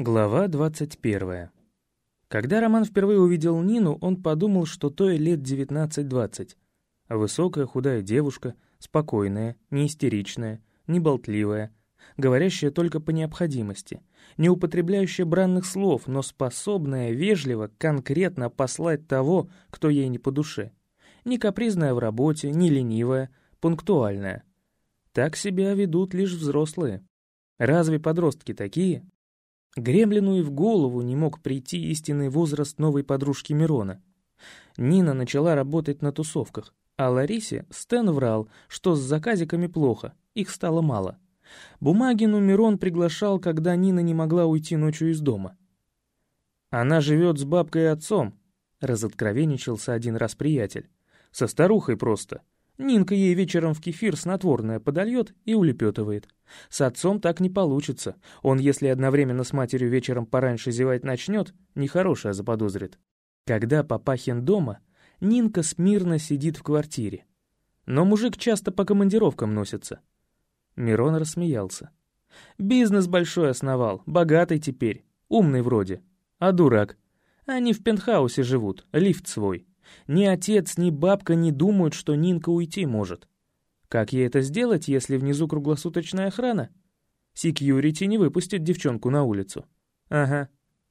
Глава 21. Когда Роман впервые увидел Нину, он подумал, что той лет 19-20. Высокая худая девушка, спокойная, не истеричная, не болтливая, говорящая только по необходимости, не употребляющая бранных слов, но способная вежливо, конкретно послать того, кто ей не по душе. Не капризная в работе, не ленивая, пунктуальная. Так себя ведут лишь взрослые. Разве подростки такие? Гремлину и в голову не мог прийти истинный возраст новой подружки Мирона. Нина начала работать на тусовках, а Ларисе Стэн врал, что с заказиками плохо, их стало мало. Бумагину Мирон приглашал, когда Нина не могла уйти ночью из дома. «Она живет с бабкой и отцом», — разоткровенничался один раз приятель. «Со старухой просто. Нинка ей вечером в кефир снотворное подольет и улепетывает. С отцом так не получится. Он, если одновременно с матерью вечером пораньше зевать начнет, нехорошее заподозрит. Когда Папахин дома, Нинка смирно сидит в квартире. Но мужик часто по командировкам носится. Мирон рассмеялся. Бизнес большой основал, богатый теперь, умный вроде. А дурак. Они в пентхаусе живут, лифт свой. Ни отец, ни бабка не думают, что Нинка уйти может. Как ей это сделать, если внизу круглосуточная охрана? Секьюрити не выпустит девчонку на улицу. Ага.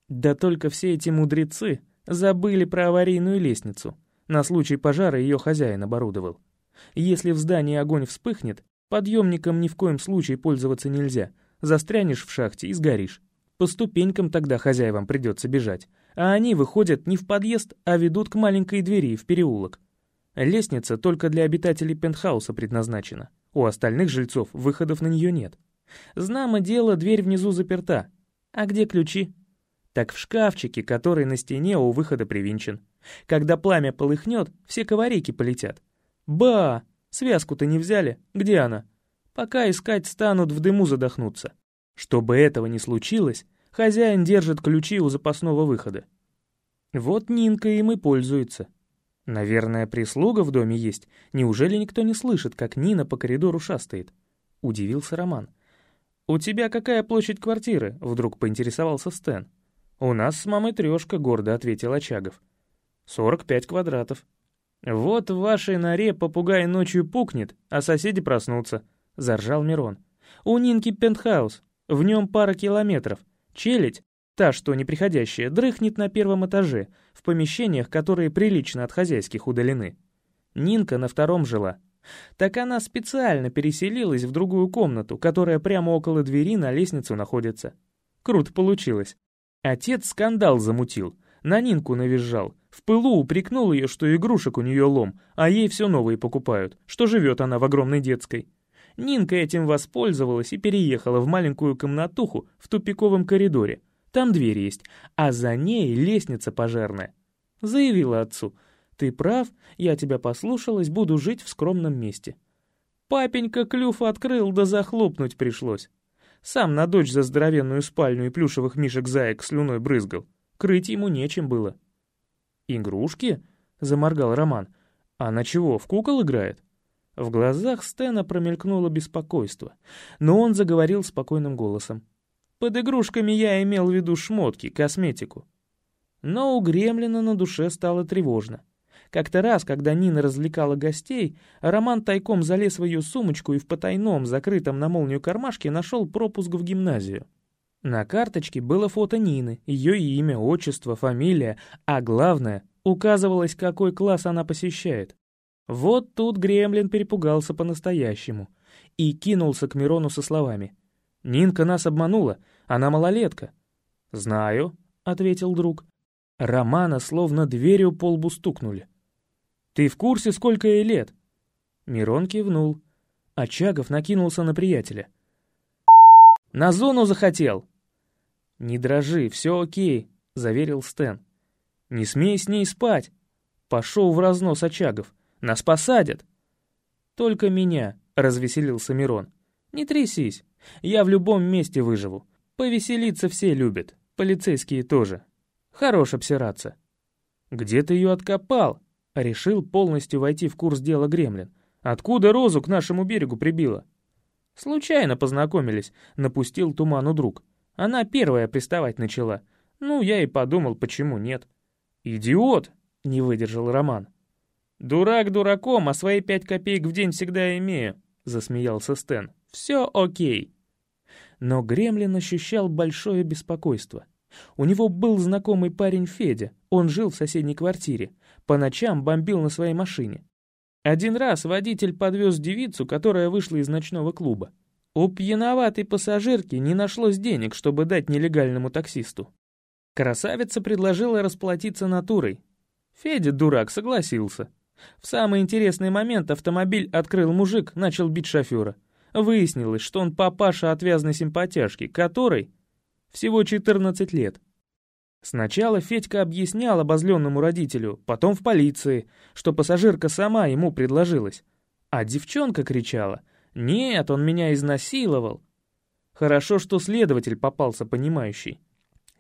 Да только все эти мудрецы забыли про аварийную лестницу. На случай пожара ее хозяин оборудовал. Если в здании огонь вспыхнет, подъемником ни в коем случае пользоваться нельзя. Застрянешь в шахте и сгоришь. По ступенькам тогда хозяевам придется бежать, а они выходят не в подъезд, а ведут к маленькой двери в переулок. Лестница только для обитателей пентхауса предназначена. У остальных жильцов выходов на нее нет. Знамо дело, дверь внизу заперта. А где ключи? Так в шкафчике, который на стене у выхода привинчен. Когда пламя полыхнет, все коварики полетят. Ба! Связку-то не взяли? Где она? Пока искать станут, в дыму задохнуться. Чтобы этого не случилось, хозяин держит ключи у запасного выхода. Вот Нинка им и пользуется. Наверное, прислуга в доме есть. Неужели никто не слышит, как Нина по коридору шастает? Удивился Роман. «У тебя какая площадь квартиры?» — вдруг поинтересовался Стэн. «У нас с мамой трешка», — гордо ответил Очагов. «Сорок пять квадратов». «Вот в вашей норе попугай ночью пукнет, а соседи проснутся», — заржал Мирон. «У Нинки пентхаус, в нем пара километров. Челядь, та, что неприходящая, дрыхнет на первом этаже, в помещениях, которые прилично от хозяйских удалены. Нинка на втором жила. Так она специально переселилась в другую комнату, которая прямо около двери на лестницу находится. Круто получилось. Отец скандал замутил, на Нинку навизжал, в пылу упрекнул ее, что игрушек у нее лом, а ей все новые покупают, что живет она в огромной детской. Нинка этим воспользовалась и переехала в маленькую комнатуху в тупиковом коридоре. Там дверь есть, а за ней лестница пожарная. Заявила отцу, «Ты прав, я тебя послушалась, буду жить в скромном месте». Папенька клюв открыл, да захлопнуть пришлось. Сам на дочь за здоровенную спальню и плюшевых мишек-заек слюной брызгал. Крыть ему нечем было. «Игрушки?» — заморгал Роман. «Она чего, в кукол играет?» В глазах Стена промелькнуло беспокойство, но он заговорил спокойным голосом. «Под игрушками я имел в виду шмотки, косметику». Но у Гремлина на душе стало тревожно. Как-то раз, когда Нина развлекала гостей, Роман тайком залез в ее сумочку и в потайном, закрытом на молнию кармашке нашел пропуск в гимназию. На карточке было фото Нины, ее имя, отчество, фамилия, а главное, указывалось, какой класс она посещает. Вот тут Гремлин перепугался по-настоящему и кинулся к Мирону со словами. «Нинка нас обманула, она малолетка». «Знаю», — ответил друг. Романа словно дверью по лбу стукнули. «Ты в курсе, сколько ей лет?» Мирон кивнул. Очагов накинулся на приятеля. «На зону захотел!» «Не дрожи, все окей», — заверил Стэн. «Не смей с ней спать!» Пошел в разнос Очагов. Нас посадят!» «Только меня», — развеселился Мирон. «Не трясись, я в любом месте выживу. Повеселиться все любят, полицейские тоже. Хорош обсираться». «Где ты ее откопал?» — решил полностью войти в курс дела Гремлин. «Откуда розу к нашему берегу прибило?» «Случайно познакомились», — напустил туману друг. Она первая приставать начала. Ну, я и подумал, почему нет. «Идиот!» — не выдержал Роман. «Дурак дураком, а свои пять копеек в день всегда имею», — засмеялся Стэн. «Все окей». Но Гремлин ощущал большое беспокойство. У него был знакомый парень Федя, он жил в соседней квартире, по ночам бомбил на своей машине. Один раз водитель подвез девицу, которая вышла из ночного клуба. У пьяноватой пассажирки не нашлось денег, чтобы дать нелегальному таксисту. Красавица предложила расплатиться натурой. Федя, дурак, согласился. В самый интересный момент автомобиль открыл мужик, начал бить шофера. Выяснилось, что он папаша отвязной симпатяшки, которой всего 14 лет. Сначала Федька объяснял обозленному родителю, потом в полиции, что пассажирка сама ему предложилась. А девчонка кричала «Нет, он меня изнасиловал». Хорошо, что следователь попался понимающий.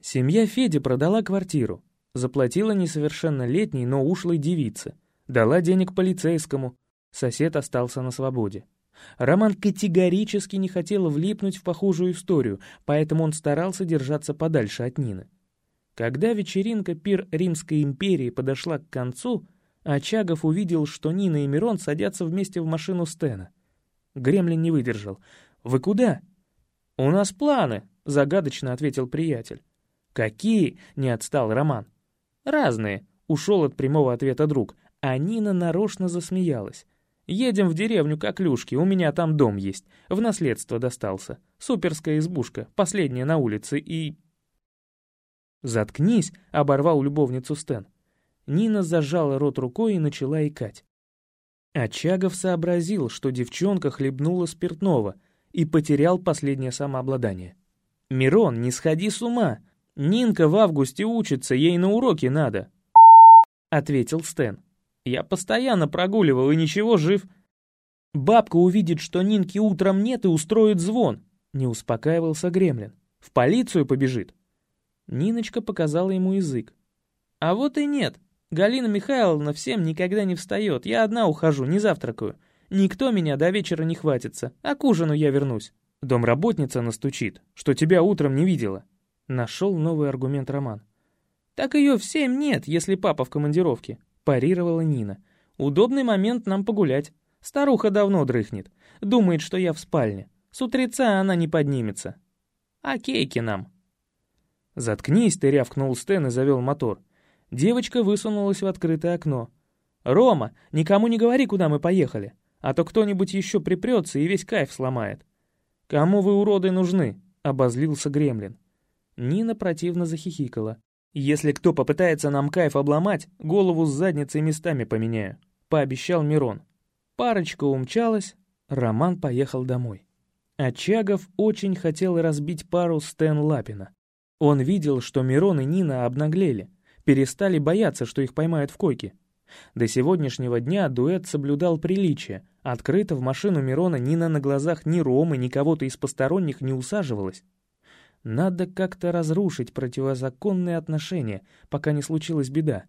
Семья Феди продала квартиру, заплатила несовершеннолетней, но ушлой девице, дала денег полицейскому, сосед остался на свободе. Роман категорически не хотел влипнуть в похожую историю, поэтому он старался держаться подальше от Нины. Когда вечеринка пир Римской империи подошла к концу, Очагов увидел, что Нина и Мирон садятся вместе в машину Стена. Гремлин не выдержал. «Вы куда?» «У нас планы», — загадочно ответил приятель. «Какие?» — не отстал Роман. «Разные», — ушел от прямого ответа друг, а Нина нарочно засмеялась. «Едем в деревню как люшки, у меня там дом есть, в наследство достался. Суперская избушка, последняя на улице и...» «Заткнись!» — оборвал любовницу Стэн. Нина зажала рот рукой и начала икать. Очагов сообразил, что девчонка хлебнула спиртного и потерял последнее самообладание. «Мирон, не сходи с ума! Нинка в августе учится, ей на уроки надо», — ответил Стэн. «Я постоянно прогуливал и ничего, жив». «Бабка увидит, что Нинки утром нет и устроит звон», — не успокаивался Гремлин. «В полицию побежит». Ниночка показала ему язык. «А вот и нет. Галина Михайловна всем никогда не встает. Я одна ухожу, не завтракаю. Никто меня до вечера не хватится, а к ужину я вернусь. Домработница настучит, что тебя утром не видела. Нашел новый аргумент Роман. «Так ее в семь нет, если папа в командировке», — парировала Нина. «Удобный момент нам погулять. Старуха давно дрыхнет. Думает, что я в спальне. С утреца она не поднимется. А кейки нам». «Заткнись ты», — рявкнул Стэн и завел мотор. Девочка высунулась в открытое окно. «Рома, никому не говори, куда мы поехали, а то кто-нибудь еще припрется и весь кайф сломает». «Кому вы, уроды, нужны?» — обозлился Гремлин. Нина противно захихикала. «Если кто попытается нам кайф обломать, голову с задницей местами поменяю», — пообещал Мирон. Парочка умчалась, Роман поехал домой. Очагов очень хотел разбить пару Стэн Лапина. Он видел, что Мирон и Нина обнаглели, перестали бояться, что их поймают в койке. До сегодняшнего дня дуэт соблюдал приличие. Открыто в машину Мирона Нина на глазах ни Ромы, ни кого-то из посторонних не усаживалась. Надо как-то разрушить противозаконные отношения, пока не случилась беда.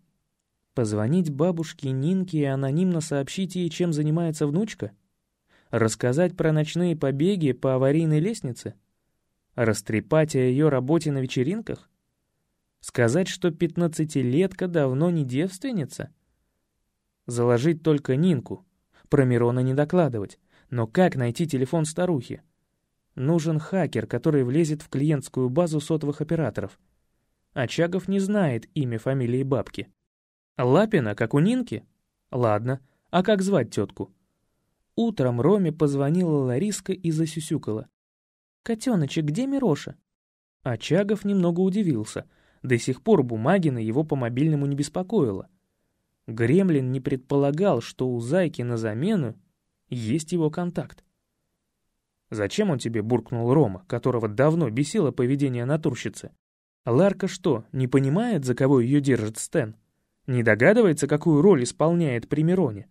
Позвонить бабушке Нинке и анонимно сообщить ей, чем занимается внучка? Рассказать про ночные побеги по аварийной лестнице? Растрепать о ее работе на вечеринках? Сказать, что пятнадцатилетка давно не девственница? Заложить только Нинку, про Мирона не докладывать. Но как найти телефон старухи? Нужен хакер, который влезет в клиентскую базу сотовых операторов. Очагов не знает имя, фамилии бабки. Лапина, как у Нинки? Ладно, а как звать тетку? Утром Роме позвонила Лариска и засюсюкала. «Котеночек, где Мироша?» Очагов немного удивился. До сих пор Бумагина его по мобильному не беспокоила. Гремлин не предполагал, что у Зайки на замену есть его контакт. «Зачем он тебе?» — буркнул Рома, которого давно бесило поведение натурщицы. Ларка что, не понимает, за кого ее держит Стэн? Не догадывается, какую роль исполняет при Мироне?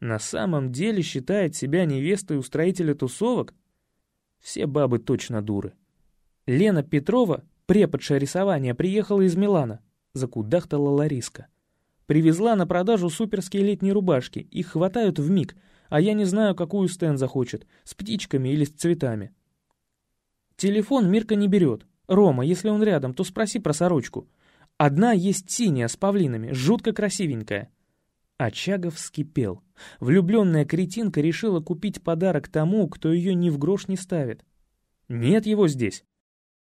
На самом деле считает себя невестой устроителя тусовок? Все бабы точно дуры. Лена Петрова, преподша рисования, приехала из Милана, закудахтала Лариска. Привезла на продажу суперские летние рубашки, их хватают в миг — а я не знаю, какую Стэн захочет, с птичками или с цветами. Телефон Мирка не берет, Рома, если он рядом, то спроси про сорочку. Одна есть синяя с павлинами, жутко красивенькая». Очагов вскипел. Влюбленная кретинка решила купить подарок тому, кто ее ни в грош не ставит. Нет его здесь.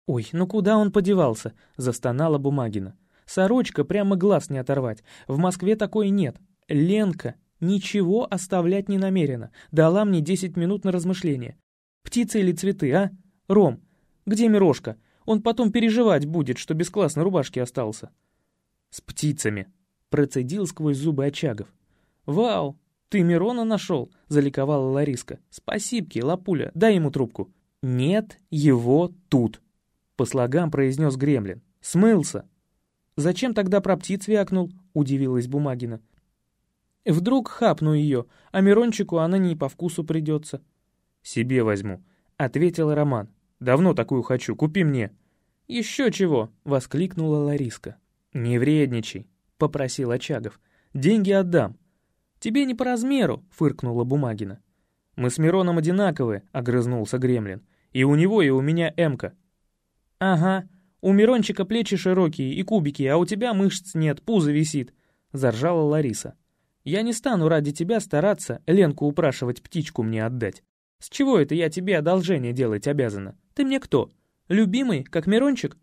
«Ой, ну куда он подевался?» — застонала Бумагина. «Сорочка прямо глаз не оторвать. В Москве такой нет. Ленка ничего оставлять не намерена. Дала мне десять минут на размышление. Птицы или цветы, а? Ром, где Мирошка? Он потом переживать будет, что без классной рубашки остался». «С птицами», — процедил сквозь зубы Очагов. «Вау, ты Мирона нашел?» — заликовала Лариска. «Спасибки, Лапуля, дай ему трубку». «Нет его тут», — по слогам произнес Гремлин. «Смылся». «Зачем тогда про птиц вякнул?» — удивилась Бумагина. «Вдруг хапну ее, а Мирончику она не по вкусу придется». «Себе возьму», — ответил Роман. «Давно такую хочу, купи мне». «Еще чего!» — воскликнула Лариска. «Не вредничай», — попросил Очагов. «Деньги отдам». «Тебе не по размеру», — фыркнула Бумагина. «Мы с Мироном одинаковые», — огрызнулся Гремлин. «И у него, и у меня эмка». «Ага, у Мирончика плечи широкие и кубики, а у тебя мышц нет, пузо висит», — заржала Лариса. «Я не стану ради тебя стараться Ленку упрашивать птичку мне отдать. С чего это я тебе одолжение делать обязана? Ты мне кто? Любимый, как Мирончик?»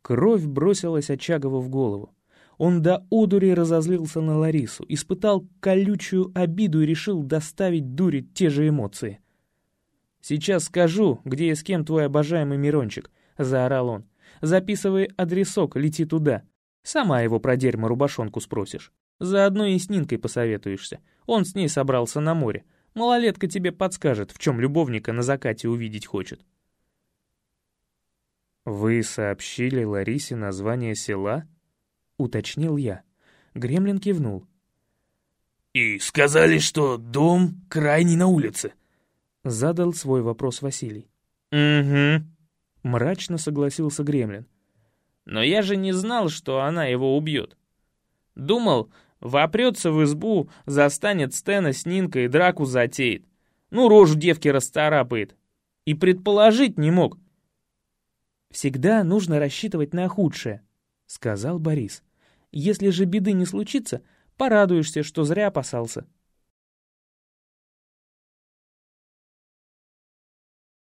Кровь бросилась Очагову в голову. Он до одури разозлился на Ларису, испытал колючую обиду и решил доставить дуре те же эмоции. «Сейчас скажу, где и с кем твой обожаемый Мирончик», — заорал он. «Записывай адресок, лети туда. Сама его про дерьмо-рубашонку спросишь. Заодно и с Нинкой посоветуешься. Он с ней собрался на море. Малолетка тебе подскажет, в чем любовника на закате увидеть хочет». «Вы сообщили Ларисе название села?» — уточнил я. Гремлин кивнул. «И сказали, что дом крайний на улице», — задал свой вопрос Василий. «Угу», — мрачно согласился Гремлин. «Но я же не знал, что она его убьет. Думал, вопрется в избу, застанет Стена с Нинкой и драку затеет. Ну, рожу девки расцарапает. И предположить не мог, «Всегда нужно рассчитывать на худшее», — сказал Борис. «Если же беды не случится, порадуешься, что зря опасался.